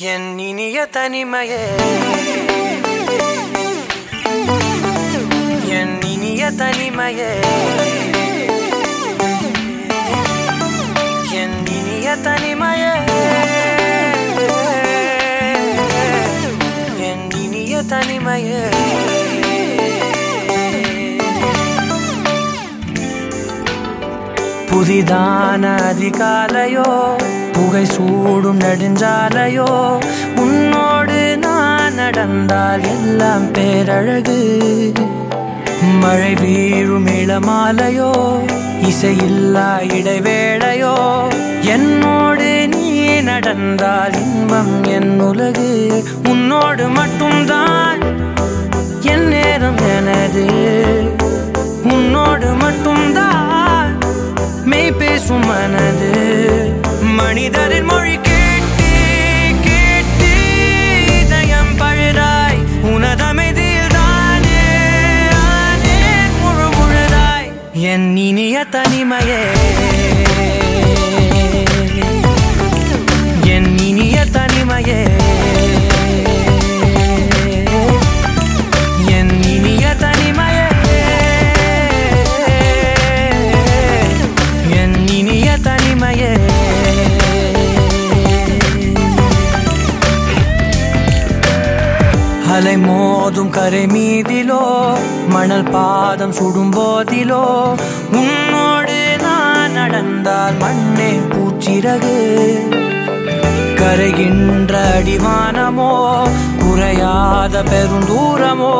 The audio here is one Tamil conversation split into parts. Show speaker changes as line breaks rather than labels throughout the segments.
என் இனிய தனிமையே. என் இனிய தனிமையே. என் இனிய தனிமையே. என் இனிய தனிமையே. புதிதான அதிகாலையோ புகை சூடும் நெடுஞ்சாலையோ உன்னோடு நான் நடந்தால் எல்லாம் பேரழகு. மழை வீழும் இளமாலையோ இசையில்லா இடைவேளையோ என்னோடு நீ நடந்தால் இன்பம் என் உலகு. உன்னோடு மட்டும்தான் என் நேரம் எனது. மனிதரின் மொழி கேட்டு கேட்டு இதயம் பழுதாய் உனதமைதியில் தானே முழு முழுதாய் என் இனிய தனிமையே. என் இனிய தனிமையே. என் தனிமையே. அலை மோதும் கரை மீதிலோ மணல் பாதம் சுடும் போதிலோ உன்னோடு நான் நடந்தால் மண்ணே பூச்சிறகு. கரைகின்ற அடிவானமோ குறையாத பெருந்தூரமோ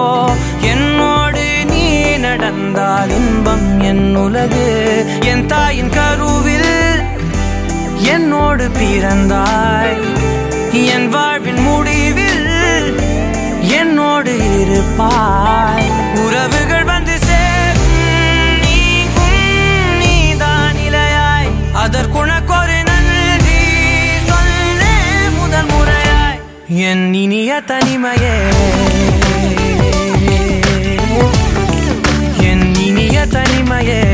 என்னோடு நீ நடந்தால் இன்பம் என் உலகு. என் தாயின் கருவில் என்னோடு பிறந்தாய். இருப்பாய் உறவுகள் வந்து சேரும். நீங்கும் நீதான் இலையாய். அதற்குணக்கொரு நன்றி சொல்ல முதல் முறையாய். என் இனிய தனிமையே. என் இனிய தனிமையே.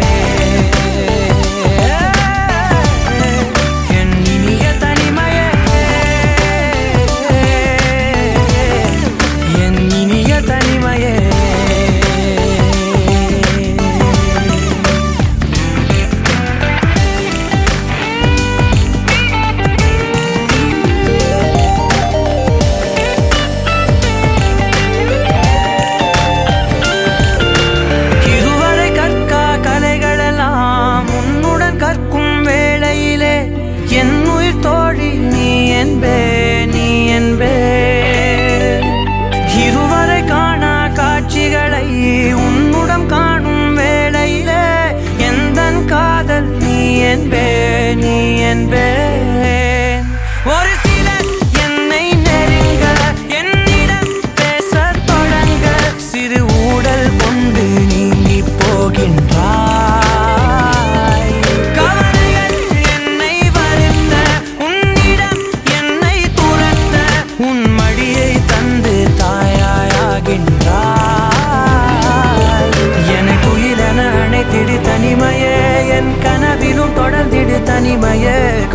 நீ என்பே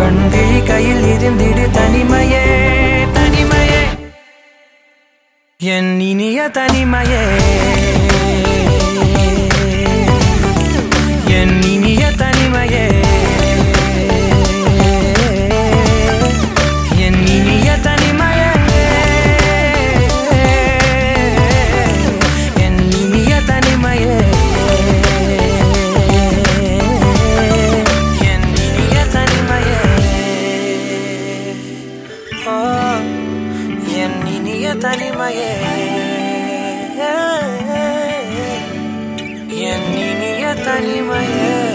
தனிமையே கண்கிழி கையில் இருந்திடு தனிமையே தனிமையே. என் இனிய தனிமையே. இனிய தனிமையே. என் இனிய தனிமையே.